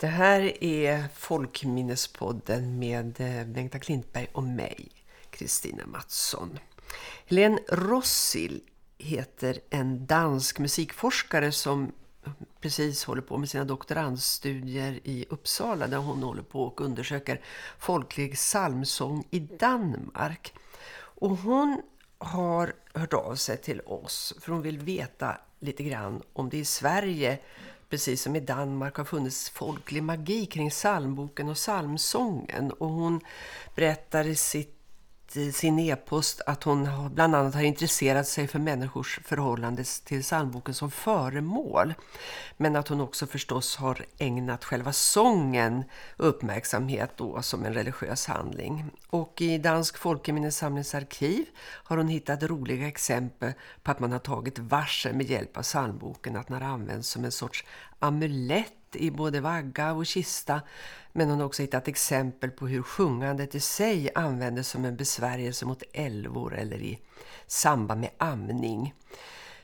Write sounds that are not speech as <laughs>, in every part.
Det här är Folkminnespodden med eh, Bengta Klintberg och mig, Kristina Mattsson. Helene Rossil heter en dansk musikforskare som precis håller på med sina doktorandstudier i Uppsala där hon håller på och undersöker folklig psalmsång i Danmark. Och hon har hört av sig till oss för hon vill veta lite grann om det i Sverige precis som i Danmark har funnits folklig magi kring psalmboken och psalmsången. Och hon berättar i sitt sin e-post att hon bland annat har intresserat sig för människors förhållande till psalmboken som föremål. Men att hon också förstås har ägnat själva sången uppmärksamhet då som en religiös handling. Och i Dansk Folkeminnesamlingsarkiv har hon hittat roliga exempel på att man har tagit varsel med hjälp av psalmboken. Att den har använts som en sorts amulett i både vagga och kista men hon har också hittat exempel på hur sjungandet i sig användes som en besvärjelse mot älvor eller i samband med amning.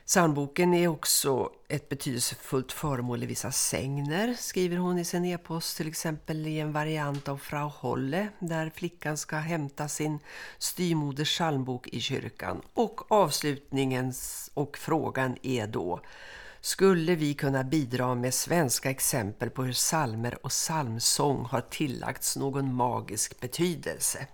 Psalmboken är också ett betydelsefullt föremål i vissa sängner, skriver hon i sin e-post, till exempel i en variant av Frau Holle, där flickan ska hämta sin styrmoders psalmbok i kyrkan. Och avslutningen och frågan är då, skulle vi kunna bidra med svenska exempel på hur salmer och salmsång har tillagts någon magisk betydelse.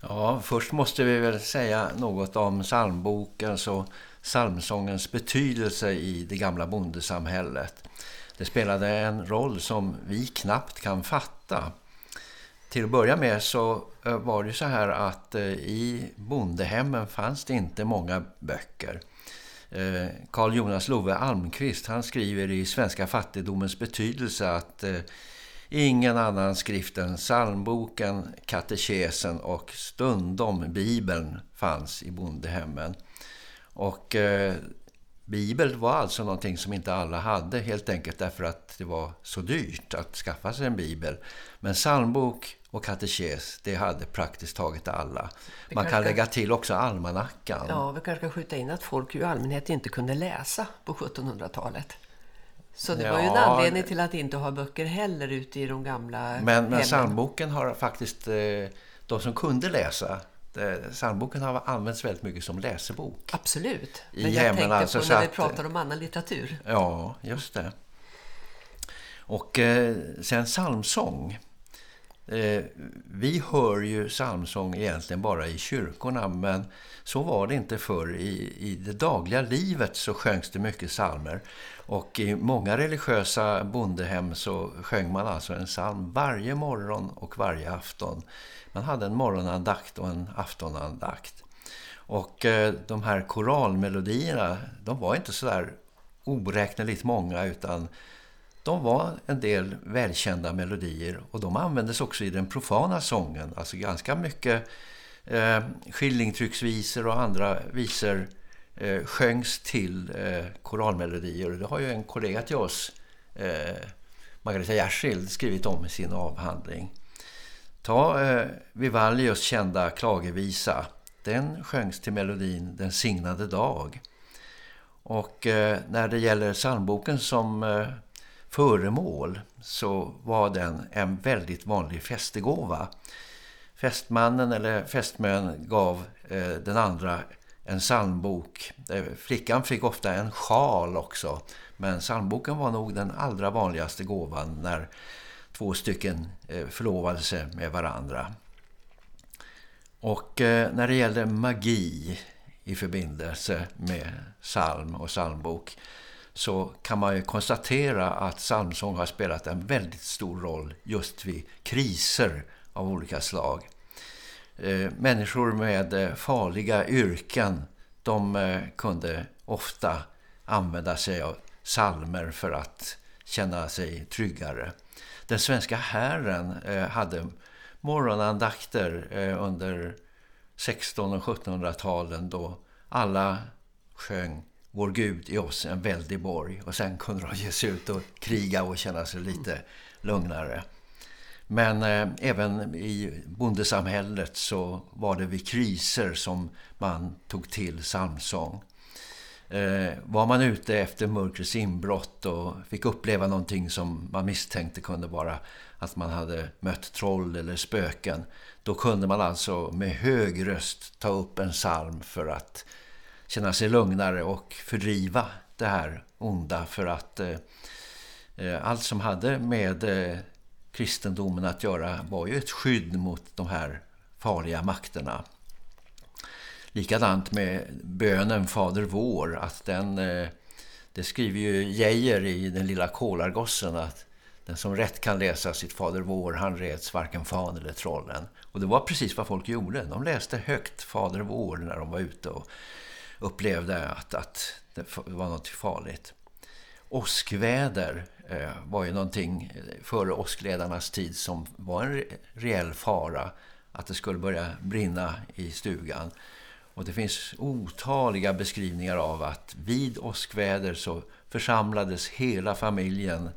Ja, först måste vi väl säga något om psalmbokens alltså och psalmsångens betydelse i det gamla bondesamhället. Det spelade en roll som vi knappt kan fatta. Till att börja med så eh, var det så här att eh, i bondehemmen fanns det inte många böcker. Eh, Carl Jonas Love Almqvist han skriver i Svenska fattigdomens betydelse att eh, ingen annan skrift än psalmboken, katekesen och stundom Bibeln fanns i bondehemmen. Och eh, Bibeln var alltså någonting som inte alla hade helt enkelt därför att det var så dyrt att skaffa sig en bibel. Men psalmbok och katekes, det hade praktiskt taget alla. Vi Man kan lägga till också almanackan. Ja, vi kanske ska skjuta in att folk i allmänhet inte kunde läsa på 1700-talet. Så det ja, var ju en anledning till att inte ha böcker heller ute i de gamla Men, men psalmboken har faktiskt, eh, de som kunde läsa, psalmboken har använts väldigt mycket som läsebok. Absolut. Men jag tänker alltså, på när vi pratar om annan litteratur. Ja, just det. Och eh, sen psalmsång. Eh, vi hör ju psalmsång egentligen bara i kyrkorna men så var det inte förr. I, I det dagliga livet så sjöngs det mycket psalmer och i många religiösa bondehem så sjöng man alltså en psalm varje morgon och varje afton. Man hade en morgonandakt och en aftonandakt. Och eh, de här koralmelodierna, de var inte så där oräkneligt många utan de var en del välkända melodier och de användes också i den profana sången. Alltså ganska mycket eh, skillingtrycksvisor och andra visor eh, sjöngs till eh, koralmelodier. Det har ju en kollega till oss, eh, Margareta Jersild, skrivit om i sin avhandling. Ta eh, Vivaldios kända klagevisa. Den sjöngs till melodin Den signade dag. Och eh, när det gäller psalmboken som eh, föremål så var den en väldigt vanlig festegåva. Festmannen eller festmön gav eh, den andra en psalmbok. Eh, flickan fick ofta en sjal också. Men psalmboken var nog den allra vanligaste gåvan när två stycken eh, förlovade sig med varandra. Och eh, när det gällde magi i förbindelse med psalm och psalmbok så kan man ju konstatera att psalmsång har spelat en väldigt stor roll just vid kriser av olika slag. Eh, människor med eh, farliga yrken de eh, kunde ofta använda sig av psalmer för att känna sig tryggare den svenska herren hade morgonandakter under 16- och 1700-talen då alla sjöng vår Gud i oss en väldig borg och sen kunde de ge sig ut och kriga och känna sig lite lugnare. Men eh, även i bondesamhället så var det vid kriser som man tog till psalmsång. Eh, var man ute efter mörkrets inbrott och fick uppleva någonting som man misstänkte kunde vara att man hade mött troll eller spöken. Då kunde man alltså med hög röst ta upp en psalm för att känna sig lugnare och fördriva det här onda för att eh, eh, allt som hade med eh, kristendomen att göra var ju ett skydd mot de här farliga makterna. Likadant med bönen Fader vår, att den, eh, det skriver ju Geijer i den lilla kolargossen att den som rätt kan läsa sitt Fader vår, han reds varken fan eller trollen. Och det var precis vad folk gjorde. De läste högt Fader vår när de var ute och upplevde att, att det var något farligt. Åskväder eh, var ju någonting före åskledarnas tid som var en reell fara att det skulle börja brinna i stugan. Och det finns otaliga beskrivningar av att vid åskväder så församlades hela familjen,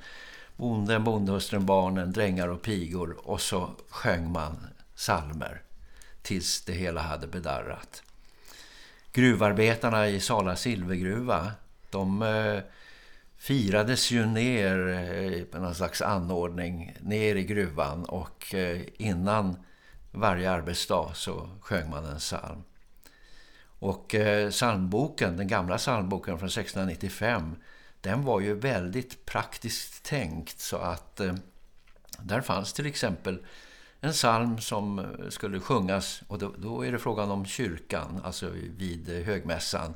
bonden, bondhustrun, barnen, drängar och pigor och så sjöng man salmer tills det hela hade bedarrat. Gruvarbetarna i Sala silvergruva, de eh, firades ju ner eh, på någon slags anordning ner i gruvan och eh, innan varje arbetsdag så sjöng man en psalm. Och eh, psalmboken, den gamla psalmboken från 1695, den var ju väldigt praktiskt tänkt så att eh, där fanns till exempel en psalm som eh, skulle sjungas och då, då, är det frågan om kyrkan, alltså vid eh, högmässan.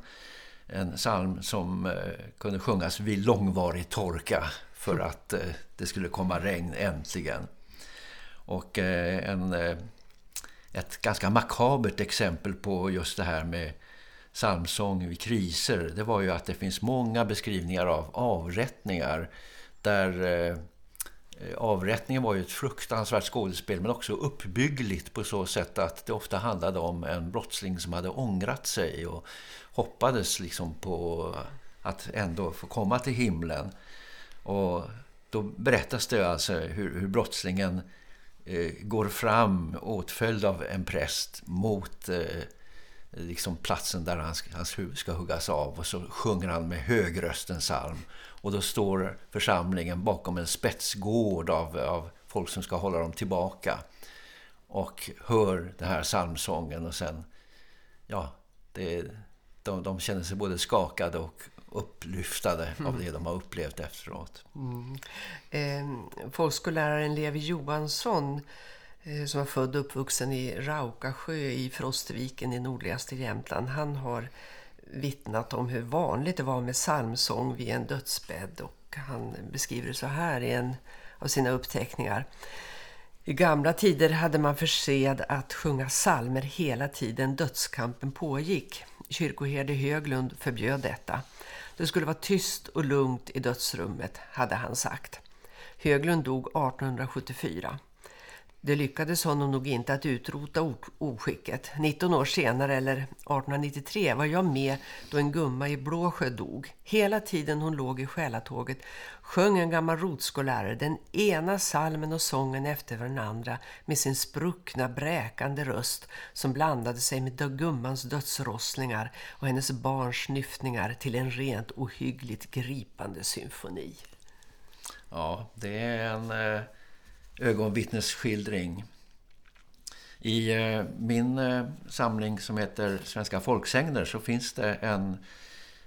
En psalm som eh, kunde sjungas vid långvarig torka för att eh, det skulle komma regn äntligen. Och eh, en eh, ett ganska makabert exempel på just det här med psalmsång vid kriser. Det var ju att det finns många beskrivningar av avrättningar där eh, avrättningen var ju ett fruktansvärt skådespel men också uppbyggligt på så sätt att det ofta handlade om en brottsling som hade ångrat sig och hoppades liksom på att ändå få komma till himlen. Och då berättas det alltså hur, hur brottslingen eh, går fram åtföljd av en präst mot eh, liksom platsen där hans, hans huvud ska huggas av och så sjunger han med högrösten psalm. Och då står församlingen bakom en spetsgård av, av folk som ska hålla dem tillbaka och hör den här psalmsången och sen ja, det, de, de känner sig både skakade och upplyftade mm. av det de har upplevt efteråt. Mm. Eh, folkskolläraren Levi Johansson eh, som var född och uppvuxen i Raukasjö i Frostviken i nordligaste Jämtland. Han har vittnat om hur vanligt det var med psalmsång vid en dödsbädd och han beskriver det så här i en av sina uppteckningar. I gamla tider hade man för sed att sjunga psalmer hela tiden dödskampen pågick. Kyrkoherde Höglund förbjöd detta. Det skulle vara tyst och lugnt i dödsrummet, hade han sagt. Höglund dog 1874. Det lyckades honom nog inte att utrota oskicket. 19 år senare, eller 1893, var jag med då en gumma i Blåsjö dog. Hela tiden hon låg i själatåget sjöng en gammal rotskollärare den ena salmen och sången efter den andra med sin spruckna, bräkande röst som blandade sig med gummans dödsrosslingar och hennes barns nyftningar till en rent ohyggligt gripande symfoni. Ja, det är en... Eh ögonvittnesskildring. I eh, min eh, samling som heter Svenska folksägner så finns det en,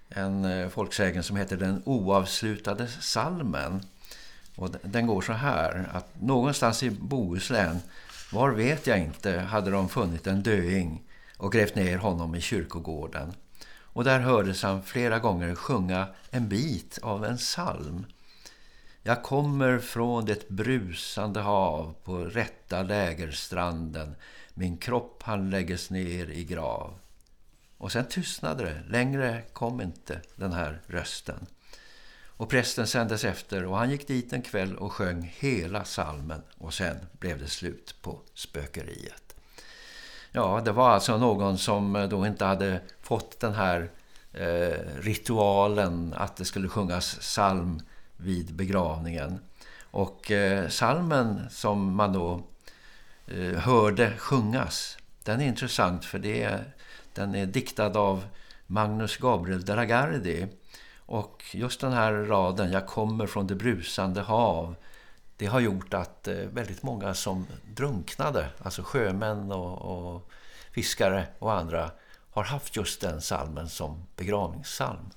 en eh, folksägen som heter Den oavslutade salmen. Och den går så här att någonstans i Bohuslän, var vet jag inte, hade de funnit en döing och grävt ner honom i kyrkogården. Och där hördes han flera gånger sjunga en bit av en salm. Jag kommer från det brusande hav på rätta lägerstranden. Min kropp han lägges ner i grav. Och sen tystnade det. Längre kom inte den här rösten. Och prästen sändes efter och han gick dit en kväll och sjöng hela salmen. Och sen blev det slut på spökeriet. Ja, det var alltså någon som då inte hade fått den här eh, ritualen att det skulle sjungas salm vid begravningen. Och eh, salmen som man då eh, hörde sjungas, den är intressant för det är, den är diktad av Magnus Gabriel de la Gardie. Och just den här raden, jag kommer från det brusande hav, det har gjort att eh, väldigt många som drunknade, alltså sjömän och, och fiskare och andra, har haft just den salmen som begravningssalm.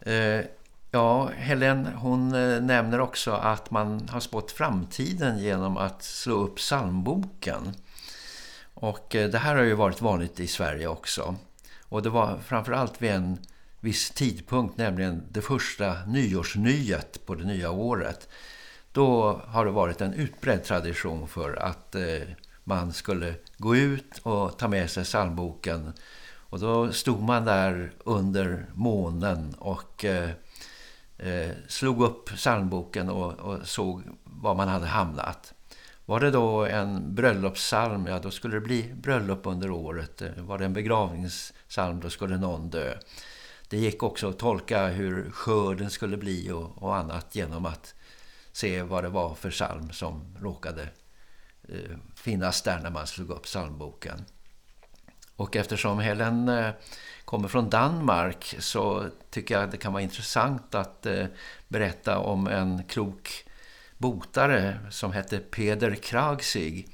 Eh, ja, Helen hon eh, nämner också att man har spått framtiden genom att slå upp psalmboken. Och eh, det här har ju varit vanligt i Sverige också. Och det var framförallt vid en viss tidpunkt, nämligen det första nyårsnyet på det nya året. Då har det varit en utbredd tradition för att man skulle gå ut och ta med sig psalmboken. Och då stod man där under månen och eh, eh, slog upp psalmboken och, och, såg var man hade hamnat. Var det då en bröllopssalm, ja då skulle det bli bröllop under året. Var det en begravningssalm, då skulle någon dö. Det gick också att tolka hur skörden skulle bli och, och annat genom att se vad det var för psalm som råkade eh, finnas där när man slog upp psalmboken. Och eftersom Helen eh, kommer från Danmark så tycker jag det kan vara intressant att eh, berätta om en klok botare som hette Peder Kragsig.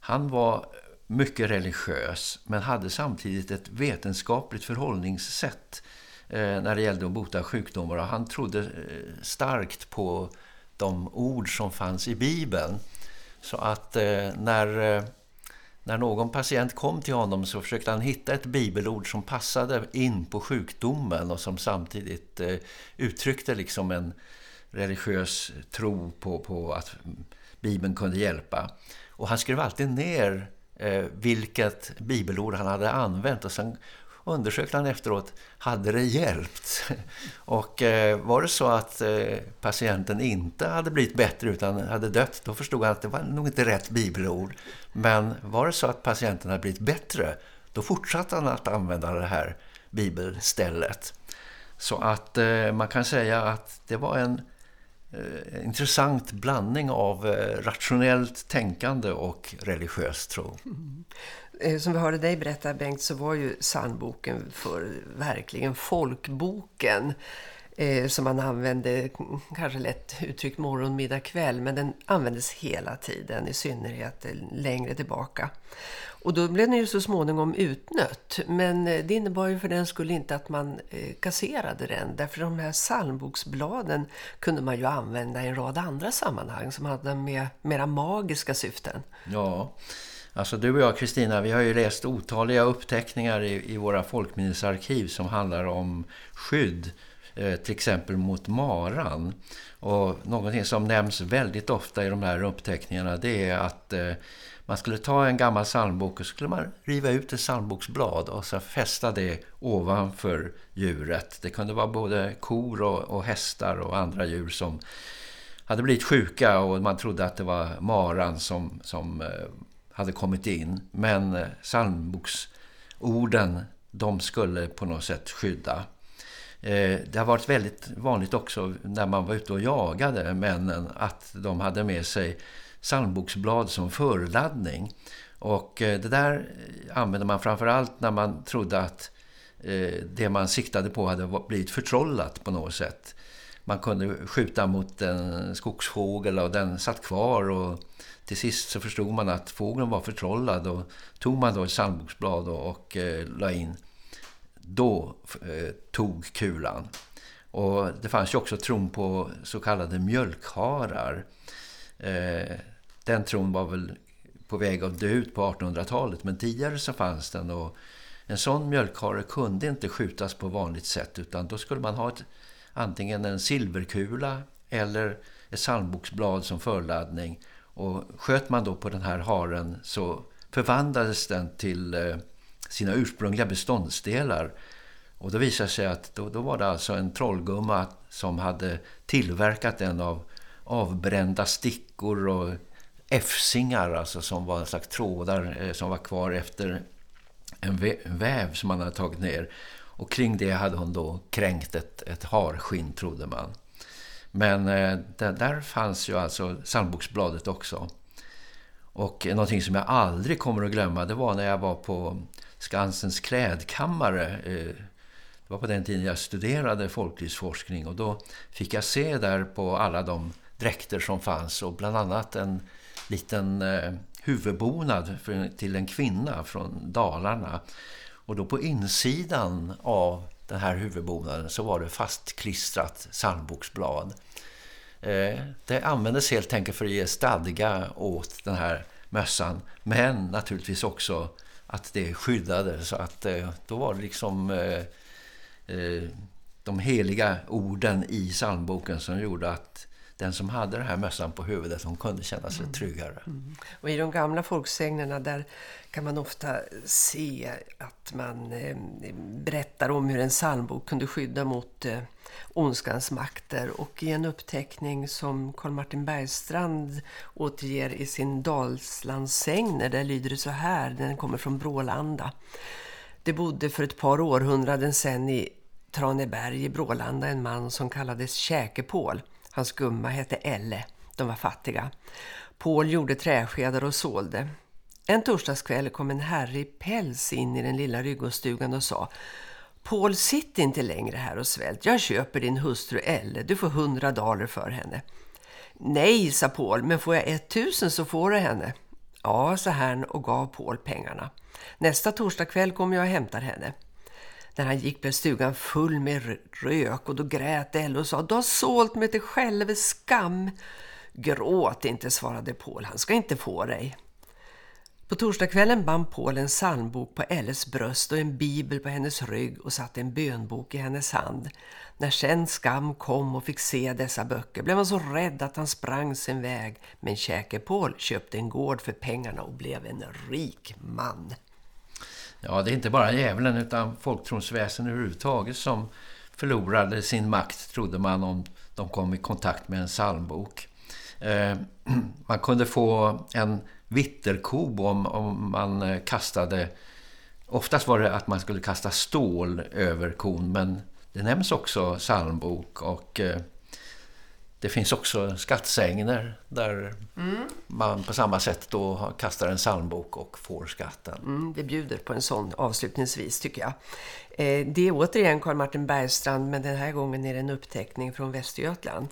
Han var mycket religiös men hade samtidigt ett vetenskapligt förhållningssätt eh, när det gällde att bota sjukdomar. Och han trodde starkt på de ord som fanns i Bibeln. Så att när, när någon patient kom till honom så försökte han hitta ett bibelord som passade in på sjukdomen och som samtidigt eh, uttryckte liksom en religiös tro på, på att Bibeln kunde hjälpa. Och han skrev alltid ner eh, vilket bibelord han hade använt och sen undersökte han efteråt, hade det hjälpt? <laughs> Och eh, var det så att eh, patienten inte hade blivit bättre utan hade dött, då förstod han att det var nog inte rätt bibelord. Men var det så att patienten hade blivit bättre, då fortsatte han att använda det här bibelstället. Så att eh, man kan säga att det var en intressant blandning av rationellt tänkande och religiös tro. Mm. Eh, som vi hörde dig berätta Bengt så var ju sandboken för verkligen folkboken eh, som man använde kanske lätt uttryckt morgon, middag, kväll men den användes hela tiden i synnerhet eh, längre tillbaka. Och då blev den ju så småningom utnött. Men eh, det innebar ju för den skulle inte att man eh, kasserade den. Därför de här psalmboksbladen kunde man ju använda i en rad andra sammanhang som hade med mera magiska syften. Ja, alltså du och jag Kristina, vi har ju läst otaliga uppteckningar i, i våra folkminnesarkiv som handlar om skydd eh, till exempel mot maran. Och någonting som nämns väldigt ofta i de här uppteckningarna det är att eh, man skulle ta en gammal sandbok och skulle man riva ut ett sandboksblad och så fästa det ovanför djuret. Det kunde vara både kor och, och hästar och andra djur som hade blivit sjuka och man trodde att det var maran som, som eh, hade kommit in. Men eh, psalmboksorden de skulle på något sätt skydda. Eh, det har varit väldigt vanligt också när man var ute och jagade männen att de hade med sig psalmboksblad som förladdning. Och eh, det där använde man framförallt när man trodde att det man siktade på hade blivit förtrollat på något sätt. Man kunde skjuta mot en skogsfågel och den satt kvar och till sist så förstod man att fågeln var förtrollad och tog man då ett sandboksblad och, och eh, la in. Då eh, tog kulan. Och det fanns ju också tron på så kallade mjölkharar. Eh, den tron var väl på väg att dö ut på 1800-talet men tidigare så fanns den och en sån mjölkhare kunde inte skjutas på vanligt sätt utan då skulle man ha ett, antingen en silverkula eller ett sandboksblad som förladdning och sköt man då på den här haren så förvandlades den till eh, sina ursprungliga beståndsdelar och då visade sig att då, då var det alltså en trollgumma som hade tillverkat den av avbrända stickor och F-singar alltså som var en slags trådar eh, som var kvar efter en väv som man hade tagit ner. Och kring det hade hon då kränkt ett, ett harskinn trodde man. Men eh, där, fanns ju alltså psalmboksbladet också. Och någonting som jag aldrig kommer att glömma det var när jag var på Skansens klädkammare. Eh, det var på den tiden jag studerade folklivsforskning och då fick jag se där på alla de dräkter som fanns och bland annat en liten eh, huvudbonad till en kvinna från Dalarna. Och då på insidan av den här huvudbonaden så var det fastklistrat sandboksblad. Eh, det användes helt enkelt för att ge stadga åt den här mössan. Men naturligtvis också att det skyddade så att eh, då var det liksom eh, de heliga orden i psalmboken som gjorde att den som hade den här mössan på huvudet hon kunde känna sig mm. tryggare. Mm. Och i de gamla folksägnerna där kan man ofta se att man eh, berättar om hur en psalmbok kunde skydda mot eh, ondskans makter. Och i en uppteckning som Karl Martin Bergstrand återger i sin Dalslandssägner där lyder det så här, den kommer från Brålanda. Det bodde för ett par århundraden sedan i Traneberg i Brålanda en man som kallades Käkepål. Hans gumma hette Elle. De var fattiga. Paul gjorde träskedar och sålde. En torsdagskväll kom en herre i päls in i den lilla ryggåstugan och sa Paul, sitt inte längre här och svält. Jag köper din hustru Elle. Du får hundra daler för henne. Nej, sa Paul, men får jag ett tusen så får du henne. Ja, sa herrn och gav Paul pengarna. Nästa torsdag kväll kommer jag och hämtar henne. När han gick blev stugan full med rök och då grät Elle och sa Du har sålt mig till själva skam. Gråt inte, svarade Paul. Han ska inte få dig. På torsdagskvällen band Paul en psalmbok på Elles bröst och en bibel på hennes rygg och satte en bönbok i hennes hand. När sen skam kom och fick se dessa böcker blev han så rädd att han sprang sin väg. Men käke Paul köpte en gård för pengarna och blev en rik man. Ja, det är inte bara djävulen utan folktronsväsen överhuvudtaget som förlorade sin makt, trodde man, om de kom i kontakt med en psalmbok. Eh, <clears throat> man kunde få en vitterkob om, om man eh, kastade... Oftast var det att man skulle kasta stål över kon, men det nämns också psalmbok och... Eh, det finns också skattsängner där mm. man på samma sätt då kastar en psalmbok och får skatten. Mm, det bjuder på en sån avslutningsvis tycker jag. Eh, det är återigen Karl Martin Bergstrand men den här gången är det en uppteckning från Västergötland.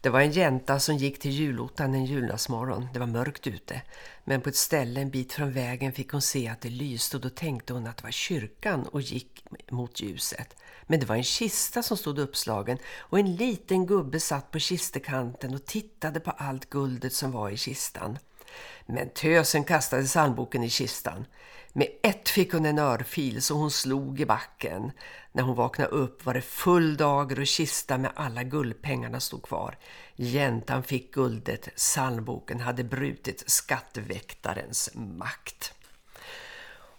Det var en jänta som gick till julotan en julnadsmorgon. Det var mörkt ute. Men på ett ställe en bit från vägen fick hon se att det lyste och då tänkte hon att det var kyrkan och gick mot ljuset. Men det var en kista som stod uppslagen och en liten gubbe satt på kistekanten och tittade på allt guldet som var i kistan. Men tösen kastade sandboken i kistan. Med ett fick hon en örfil så hon slog i backen. När hon vaknade upp var det full dager och kista med alla guldpengarna stod kvar. Jäntan fick guldet, sandboken hade brutit skatteväktarens makt.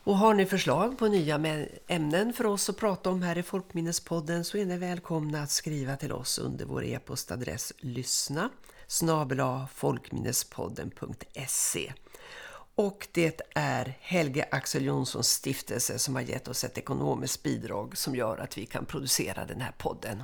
Och har ni förslag på nya ämnen för oss att prata om här i Folkminnespodden så är ni välkomna att skriva till oss under vår e-postadress lyssna snabela folkminnespodden.se och det är Helge Axel Jonssons stiftelse som har gett oss ett ekonomiskt bidrag som gör att vi kan producera den här podden.